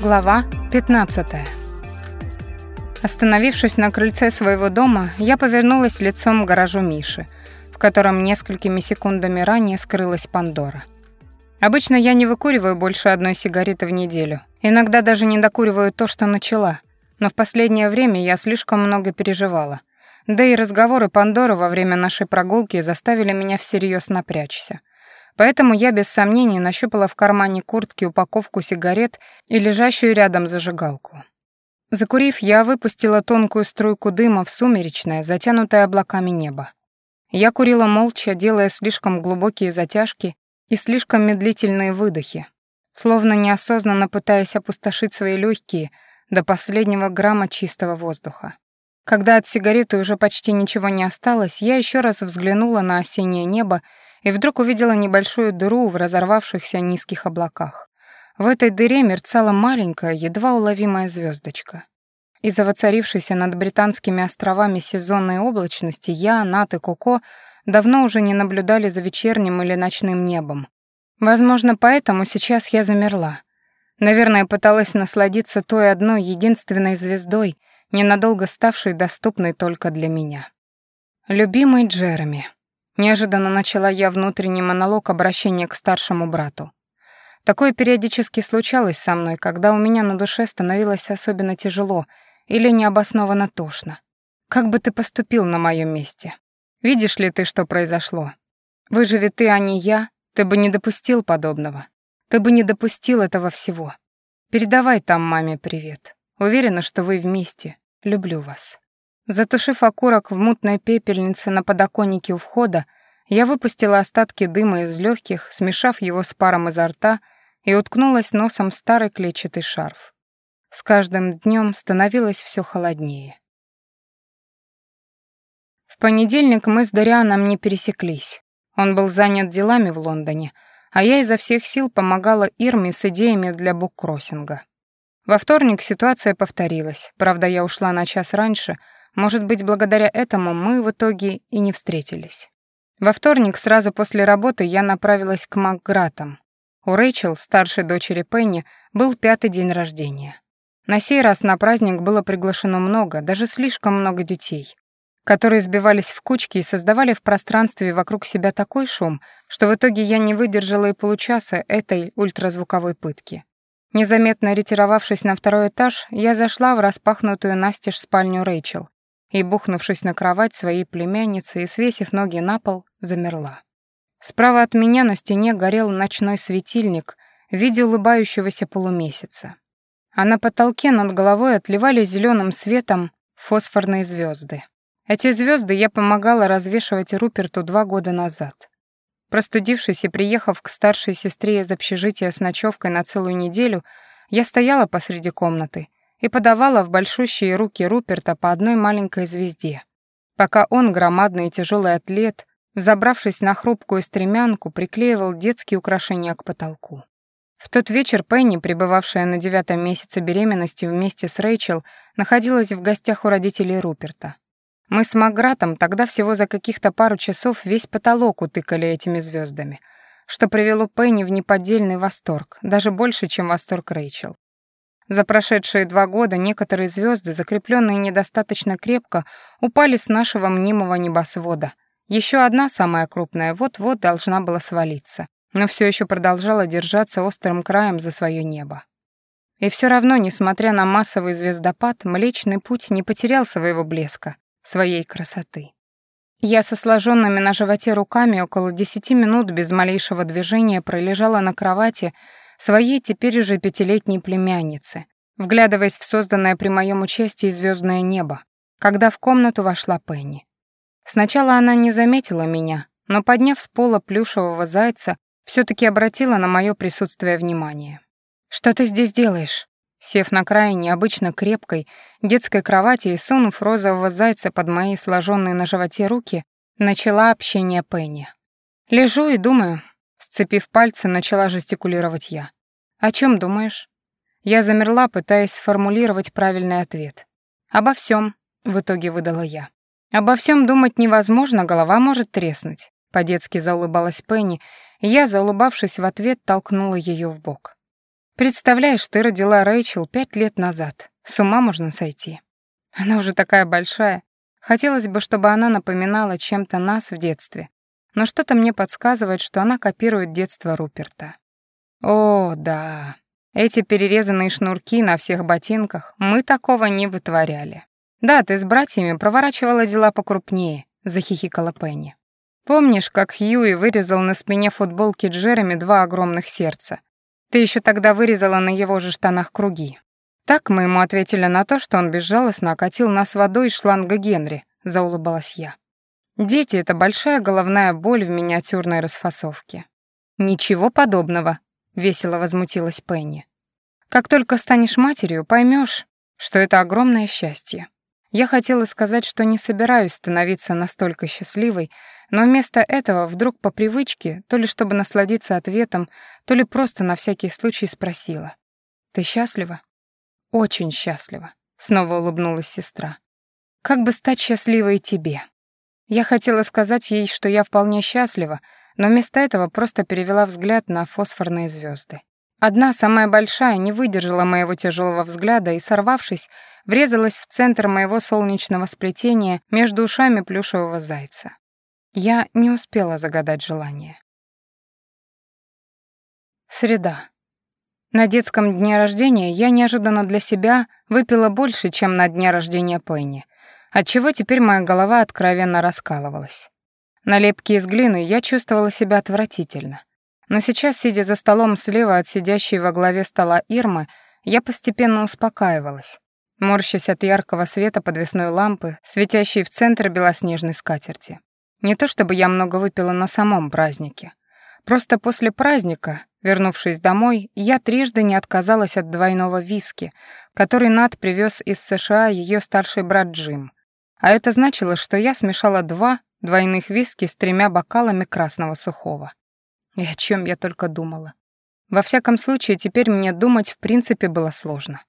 Глава 15. Остановившись на крыльце своего дома, я повернулась лицом к гаражу Миши, в котором несколькими секундами ранее скрылась Пандора. Обычно я не выкуриваю больше одной сигареты в неделю. Иногда даже не докуриваю то, что начала. Но в последнее время я слишком много переживала. Да и разговоры Пандоры во время нашей прогулки заставили меня всерьез напрячься. Поэтому я без сомнений нащупала в кармане куртки упаковку сигарет и лежащую рядом зажигалку. Закурив, я выпустила тонкую струйку дыма в сумеречное, затянутое облаками небо. Я курила молча, делая слишком глубокие затяжки и слишком медлительные выдохи, словно неосознанно пытаясь опустошить свои легкие до последнего грамма чистого воздуха. Когда от сигареты уже почти ничего не осталось, я еще раз взглянула на осеннее небо и вдруг увидела небольшую дыру в разорвавшихся низких облаках. В этой дыре мерцала маленькая, едва уловимая звездочка. Из-за воцарившейся над британскими островами сезонной облачности я, Нат и Коко давно уже не наблюдали за вечерним или ночным небом. Возможно, поэтому сейчас я замерла. Наверное, пыталась насладиться той одной единственной звездой, ненадолго ставшей доступной только для меня. Любимый Джереми. Неожиданно начала я внутренний монолог обращения к старшему брату. Такое периодически случалось со мной, когда у меня на душе становилось особенно тяжело или необоснованно тошно. Как бы ты поступил на моем месте? Видишь ли ты, что произошло? Выживи ты, а не я, ты бы не допустил подобного. Ты бы не допустил этого всего. Передавай там маме привет. Уверена, что вы вместе. Люблю вас. Затушив окурок в мутной пепельнице на подоконнике у входа, я выпустила остатки дыма из легких, смешав его с паром изо рта, и уткнулась носом в старый клетчатый шарф. С каждым днем становилось все холоднее. В понедельник мы с Дарианом не пересеклись. Он был занят делами в Лондоне, а я изо всех сил помогала Ирме с идеями для буккроссинга. Во вторник ситуация повторилась, правда, я ушла на час раньше — может быть, благодаря этому мы в итоге и не встретились. Во вторник, сразу после работы, я направилась к Макгратам. У Рэйчел, старшей дочери Пенни, был пятый день рождения. На сей раз на праздник было приглашено много, даже слишком много детей, которые сбивались в кучки и создавали в пространстве вокруг себя такой шум, что в итоге я не выдержала и получаса этой ультразвуковой пытки. Незаметно ретировавшись на второй этаж, я зашла в распахнутую настежь спальню Рэйчел и, бухнувшись на кровать своей племянницы и свесив ноги на пол, замерла. Справа от меня на стене горел ночной светильник в виде улыбающегося полумесяца. А на потолке над головой отливали зеленым светом фосфорные звезды. Эти звезды я помогала развешивать Руперту два года назад. Простудившись и приехав к старшей сестре из общежития с ночевкой на целую неделю, я стояла посреди комнаты и подавала в большущие руки Руперта по одной маленькой звезде, пока он, громадный и тяжелый атлет, взобравшись на хрупкую стремянку, приклеивал детские украшения к потолку. В тот вечер Пенни, пребывавшая на девятом месяце беременности вместе с Рэйчел, находилась в гостях у родителей Руперта. Мы с Магратом тогда всего за каких-то пару часов весь потолок утыкали этими звездами, что привело Пенни в неподдельный восторг, даже больше, чем восторг Рэйчел. За прошедшие два года некоторые звезды, закрепленные недостаточно крепко, упали с нашего мнимого небосвода. Еще одна, самая крупная, вот-вот должна была свалиться, но все еще продолжала держаться острым краем за свое небо. И все равно, несмотря на массовый звездопад, Млечный Путь не потерял своего блеска, своей красоты. Я со сложенными на животе руками около десяти минут без малейшего движения пролежала на кровати, своей теперь уже пятилетней племяннице, вглядываясь в созданное при моем участии звездное небо, когда в комнату вошла Пенни. Сначала она не заметила меня, но, подняв с пола плюшевого зайца, все таки обратила на мое присутствие внимание. «Что ты здесь делаешь?» Сев на край необычно крепкой детской кровати и сунув розового зайца под мои сложенные на животе руки, начала общение Пенни. «Лежу и думаю, Сцепив пальцы, начала жестикулировать я. «О чем думаешь?» Я замерла, пытаясь сформулировать правильный ответ. «Обо всем, в итоге выдала я. «Обо всем думать невозможно, голова может треснуть», — по-детски заулыбалась Пенни, и я, заулыбавшись в ответ, толкнула ее в бок. Представляешь, ты родила Рэйчел пять лет назад. С ума можно сойти. Она уже такая большая. Хотелось бы, чтобы она напоминала чем-то нас в детстве. Но что-то мне подсказывает, что она копирует детство Руперта. О, да. Эти перерезанные шнурки на всех ботинках, мы такого не вытворяли. Да, ты с братьями проворачивала дела покрупнее, захихикала Пенни. Помнишь, как Хьюи вырезал на спине футболки Джереми два огромных сердца? Ты еще тогда вырезала на его же штанах круги. Так мы ему ответили на то, что он безжалостно окатил нас водой из шланга Генри, заулыбалась я. Дети — это большая головная боль в миниатюрной расфасовке. Ничего подобного, весело возмутилась Пенни. Как только станешь матерью, поймешь, что это огромное счастье. Я хотела сказать, что не собираюсь становиться настолько счастливой, но вместо этого вдруг по привычке, то ли чтобы насладиться ответом, то ли просто на всякий случай спросила. «Ты счастлива?» «Очень счастлива», — снова улыбнулась сестра. «Как бы стать счастливой тебе?» Я хотела сказать ей, что я вполне счастлива, но вместо этого просто перевела взгляд на фосфорные звезды. Одна, самая большая, не выдержала моего тяжелого взгляда и, сорвавшись, врезалась в центр моего солнечного сплетения между ушами плюшевого зайца. Я не успела загадать желание. Среда. На детском дне рождения я неожиданно для себя выпила больше, чем на дне рождения Пенни, отчего теперь моя голова откровенно раскалывалась. На лепке из глины я чувствовала себя отвратительно. Но сейчас, сидя за столом слева от сидящей во главе стола Ирмы, я постепенно успокаивалась, морщась от яркого света подвесной лампы, светящей в центр белоснежной скатерти. Не то чтобы я много выпила на самом празднике. Просто после праздника, вернувшись домой, я трижды не отказалась от двойного виски, который Над привез из США ее старший брат Джим. А это значило, что я смешала два двойных виски с тремя бокалами красного сухого. И о чем я только думала. Во всяком случае, теперь мне думать в принципе было сложно.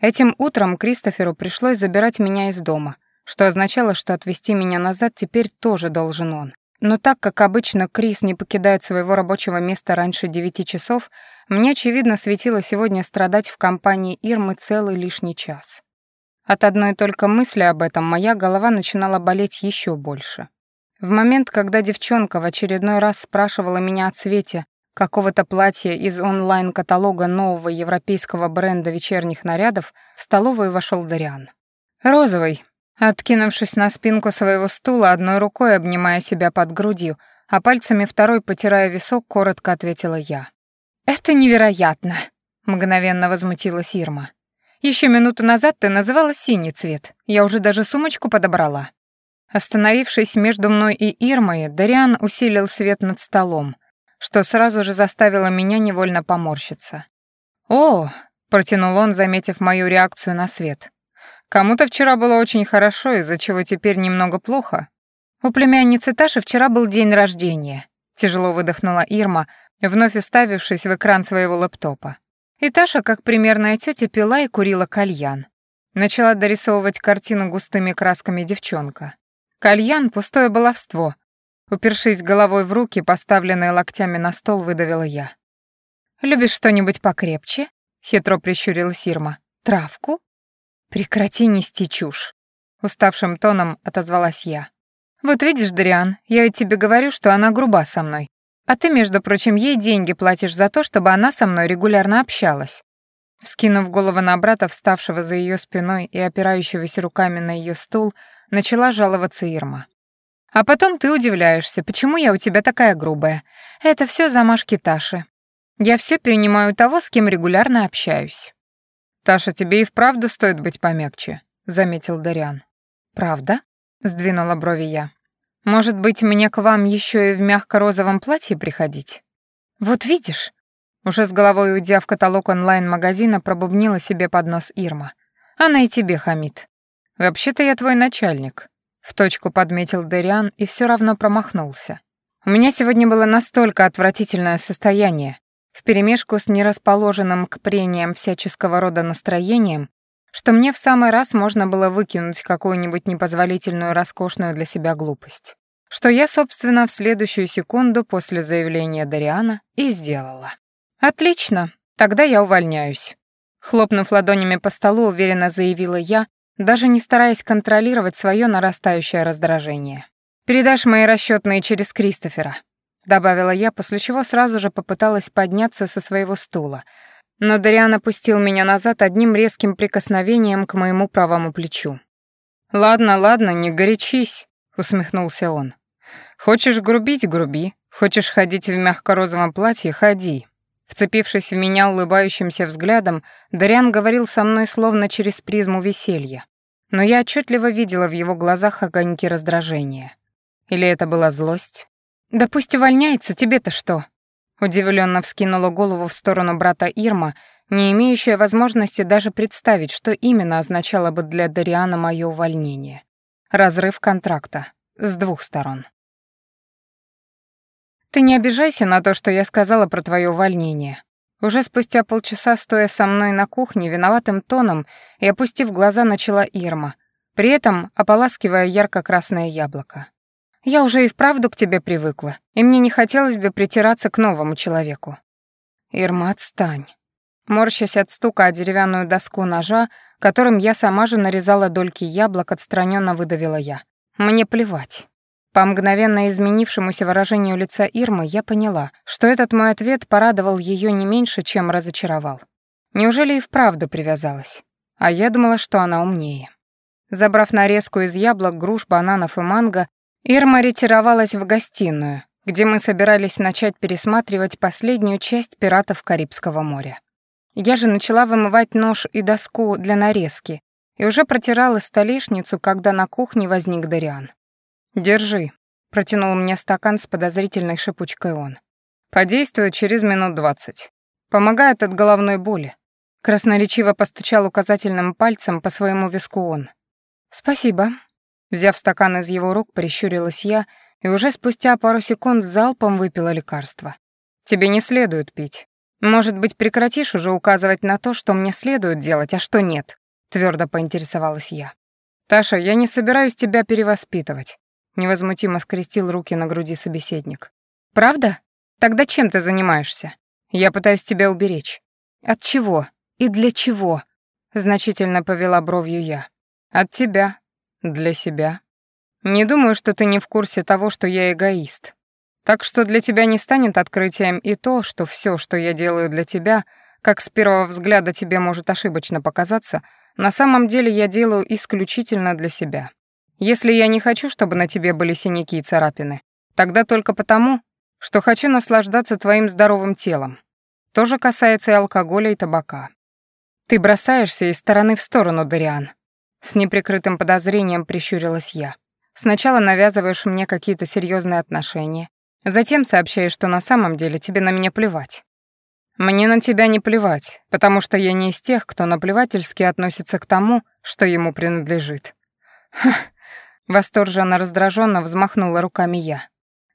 Этим утром Кристоферу пришлось забирать меня из дома, что означало, что отвезти меня назад теперь тоже должен он. Но так как обычно Крис не покидает своего рабочего места раньше девяти часов, мне, очевидно, светило сегодня страдать в компании Ирмы целый лишний час. От одной только мысли об этом моя голова начинала болеть еще больше. В момент, когда девчонка в очередной раз спрашивала меня о цвете какого-то платья из онлайн-каталога нового европейского бренда вечерних нарядов, в столовую вошел Дариан. «Розовый», откинувшись на спинку своего стула, одной рукой обнимая себя под грудью, а пальцами второй потирая висок, коротко ответила я. «Это невероятно!» — мгновенно возмутилась Ирма. «Еще минуту назад ты называла синий цвет. Я уже даже сумочку подобрала». Остановившись между мной и Ирмой, Дариан усилил свет над столом, что сразу же заставило меня невольно поморщиться. «О!» — протянул он, заметив мою реакцию на свет. «Кому-то вчера было очень хорошо, из-за чего теперь немного плохо. У племянницы Таши вчера был день рождения», — тяжело выдохнула Ирма, вновь уставившись в экран своего лэптопа. И Таша, как примерная тетя, пила и курила кальян. Начала дорисовывать картину густыми красками девчонка. Кальян — пустое баловство. Упершись головой в руки, поставленные локтями на стол, выдавила я. «Любишь что-нибудь покрепче?» — хитро прищурила Сирма. «Травку?» «Прекрати нести чушь», — уставшим тоном отозвалась я. «Вот видишь, Дариан, я ведь тебе говорю, что она груба со мной. А ты, между прочим, ей деньги платишь за то, чтобы она со мной регулярно общалась». Вскинув голову на брата, вставшего за ее спиной и опирающегося руками на ее стул, начала жаловаться Ирма. А потом ты удивляешься, почему я у тебя такая грубая. Это все замашки Таши. Я все перенимаю того, с кем регулярно общаюсь. Таша, тебе и вправду стоит быть помягче, заметил Дариан. Правда? сдвинула брови я. Может быть, мне к вам еще и в мягко-розовом платье приходить? Вот видишь, уже с головой уйдя в каталог онлайн-магазина, пробубнила себе под нос Ирма. Она и тебе хамит. «Вообще-то я твой начальник», — в точку подметил Дериан и все равно промахнулся. «У меня сегодня было настолько отвратительное состояние, вперемешку с нерасположенным к прениям всяческого рода настроением, что мне в самый раз можно было выкинуть какую-нибудь непозволительную роскошную для себя глупость. Что я, собственно, в следующую секунду после заявления Дариана и сделала. «Отлично», Тогда я увольняюсь. Хлопнув ладонями по столу, уверенно заявила я, даже не стараясь контролировать свое нарастающее раздражение. «Передашь мои расчетные через Кристофера», — добавила я, после чего сразу же попыталась подняться со своего стула. Но Дариан опустил меня назад одним резким прикосновением к моему правому плечу. «Ладно, ладно, не горячись», — усмехнулся он. «Хочешь грубить — груби. Хочешь ходить в мягко-розовом платье — ходи». Вцепившись в меня улыбающимся взглядом, Дариан говорил со мной словно через призму веселья. Но я отчетливо видела в его глазах огоньки раздражения. Или это была злость? «Да пусть увольняется, тебе-то что?» Удивленно вскинула голову в сторону брата Ирма, не имеющая возможности даже представить, что именно означало бы для Дариана мое увольнение. Разрыв контракта. С двух сторон. «Ты не обижайся на то, что я сказала про твое увольнение». Уже спустя полчаса, стоя со мной на кухне, виноватым тоном и опустив глаза, начала Ирма, при этом ополаскивая ярко-красное яблоко. Я уже и вправду к тебе привыкла, и мне не хотелось бы притираться к новому человеку. Ирма, отстань. Морщась от стука о деревянную доску ножа, которым я сама же нарезала дольки яблок, отстраненно выдавила я. Мне плевать. По мгновенно изменившемуся выражению лица Ирмы я поняла, что этот мой ответ порадовал ее не меньше, чем разочаровал. Неужели и вправду привязалась? А я думала, что она умнее. Забрав нарезку из яблок, груш, бананов и манго, Ирма ретировалась в гостиную, где мы собирались начать пересматривать последнюю часть «Пиратов Карибского моря». Я же начала вымывать нож и доску для нарезки и уже протирала столешницу, когда на кухне возник Дариан. «Держи», — протянул мне стакан с подозрительной шипучкой он. «Подействует через минут двадцать. Помогает от головной боли». Красноречиво постучал указательным пальцем по своему виску он. «Спасибо», Взяв стакан из его рук, прищурилась я и уже спустя пару секунд залпом выпила лекарство. «Тебе не следует пить. Может быть, прекратишь уже указывать на то, что мне следует делать, а что нет?» Твердо поинтересовалась я. «Таша, я не собираюсь тебя перевоспитывать», — невозмутимо скрестил руки на груди собеседник. «Правда? Тогда чем ты занимаешься? Я пытаюсь тебя уберечь». «От чего? И для чего?» — значительно повела бровью я. «От тебя», для себя. Не думаю, что ты не в курсе того, что я эгоист. Так что для тебя не станет открытием и то, что все, что я делаю для тебя, как с первого взгляда тебе может ошибочно показаться, на самом деле я делаю исключительно для себя. Если я не хочу, чтобы на тебе были синяки и царапины, тогда только потому, что хочу наслаждаться твоим здоровым телом. То же касается и алкоголя и табака. Ты бросаешься из стороны в сторону, Дариан. С неприкрытым подозрением прищурилась я. Сначала навязываешь мне какие-то серьезные отношения, затем сообщаешь, что на самом деле тебе на меня плевать. Мне на тебя не плевать, потому что я не из тех, кто наплевательски относится к тому, что ему принадлежит. Ха, восторженно раздраженно взмахнула руками я.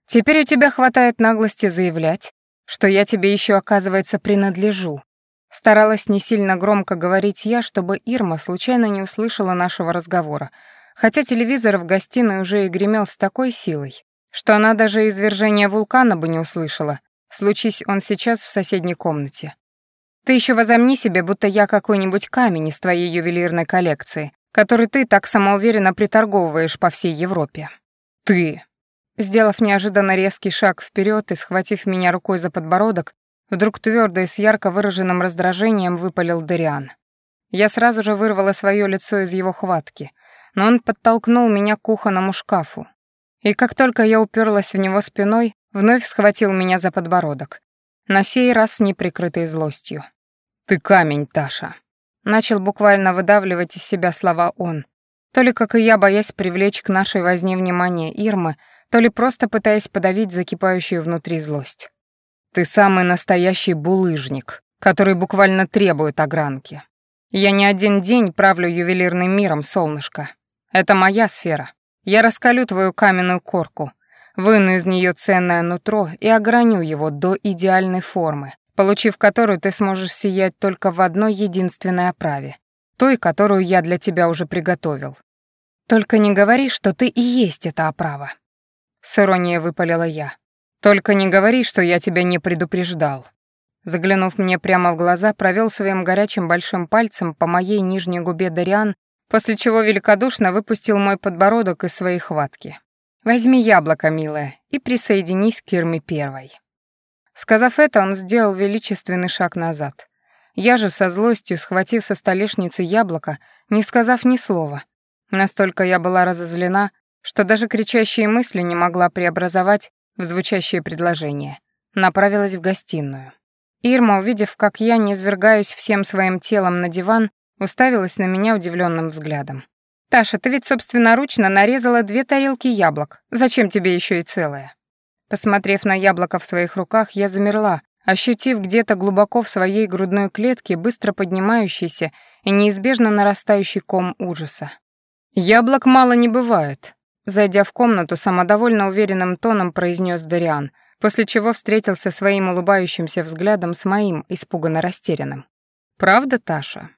Теперь у тебя хватает наглости заявлять, что я тебе еще, оказывается, принадлежу, Старалась не сильно громко говорить я, чтобы Ирма случайно не услышала нашего разговора, хотя телевизор в гостиной уже и гремел с такой силой, что она даже извержение вулкана бы не услышала, случись он сейчас в соседней комнате. Ты еще возомни себе, будто я какой-нибудь камень из твоей ювелирной коллекции, который ты так самоуверенно приторговываешь по всей Европе. Ты. Сделав неожиданно резкий шаг вперед и схватив меня рукой за подбородок, Вдруг твердо и с ярко выраженным раздражением выпалил Дариан. Я сразу же вырвала свое лицо из его хватки, но он подтолкнул меня к кухонному шкафу. И как только я уперлась в него спиной, вновь схватил меня за подбородок, на сей раз с неприкрытой злостью. «Ты камень, Таша!» Начал буквально выдавливать из себя слова он, то ли, как и я, боясь привлечь к нашей возне внимание Ирмы, то ли просто пытаясь подавить закипающую внутри злость. Ты самый настоящий булыжник, который буквально требует огранки. Я не один день правлю ювелирным миром, солнышко. Это моя сфера. Я раскалю твою каменную корку, выну из нее ценное нутро и ограню его до идеальной формы, получив которую ты сможешь сиять только в одной единственной оправе, той, которую я для тебя уже приготовил. Только не говори, что ты и есть эта оправа. С иронией выпалила я. Только не говори, что я тебя не предупреждал. Заглянув мне прямо в глаза, провел своим горячим большим пальцем по моей нижней губе Дариан, после чего великодушно выпустил мой подбородок из своей хватки. «Возьми яблоко, милая, и присоединись к Ирме первой». Сказав это, он сделал величественный шаг назад. Я же со злостью, схватив со столешницы яблоко, не сказав ни слова. Настолько я была разозлена, что даже кричащие мысли не могла преобразовать в звучащее предложение. Направилась в гостиную. Ирма, увидев, как я не свергаюсь всем своим телом на диван, уставилась на меня удивленным взглядом. «Таша, ты ведь собственноручно нарезала две тарелки яблок. Зачем тебе еще и целое?» Посмотрев на яблоко в своих руках, я замерла, ощутив где-то глубоко в своей грудной клетке быстро поднимающийся и неизбежно нарастающий ком ужаса. «Яблок мало не бывает», — зайдя в комнату, самодовольно уверенным тоном произнес Дариан — после чего встретился своим улыбающимся взглядом с моим, испуганно растерянным. «Правда, Таша?»